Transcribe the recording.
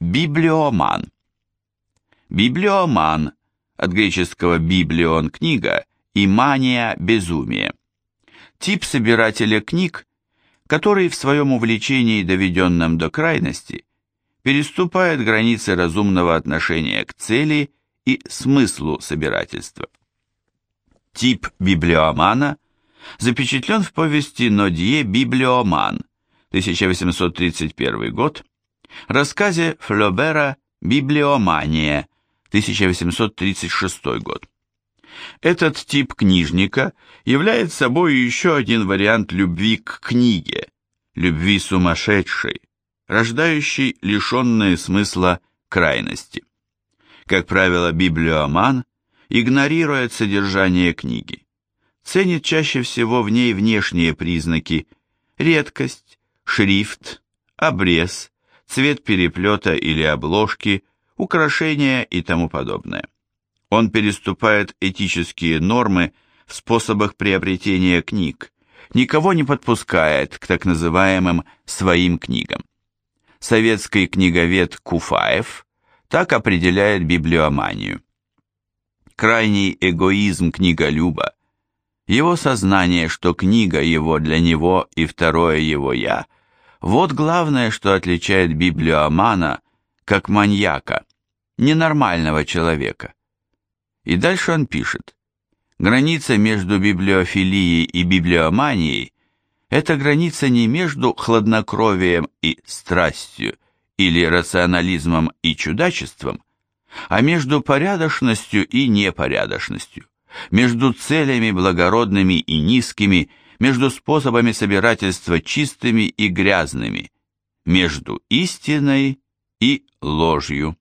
Библиоман. Библиоман, от греческого библион – книга, и мания – безумие. Тип собирателя книг, который в своем увлечении, доведенном до крайности, переступает границы разумного отношения к цели и смыслу собирательства. Тип библиомана запечатлен в повести Нодье «Библиоман» 1831 год, рассказе Флобера «Библиомания» 1836 год. Этот тип книжника является собой еще один вариант любви к книге, любви сумасшедшей, рождающей лишенные смысла крайности. Как правило, библиоман игнорирует содержание книги, ценит чаще всего в ней внешние признаки, редкость, шрифт, обрез, цвет переплета или обложки, украшения и тому подобное. Он переступает этические нормы в способах приобретения книг, никого не подпускает к так называемым «своим книгам». Советский книговед Куфаев так определяет библиоманию. Крайний эгоизм книголюба, его сознание, что книга его для него и второе его «я» – вот главное, что отличает библиомана как маньяка, ненормального человека. И дальше он пишет. Граница между библиофилией и библиоманией – это граница не между хладнокровием и страстью или рационализмом и чудачеством, а между порядочностью и непорядочностью, между целями благородными и низкими между способами собирательства чистыми и грязными, между истиной и ложью.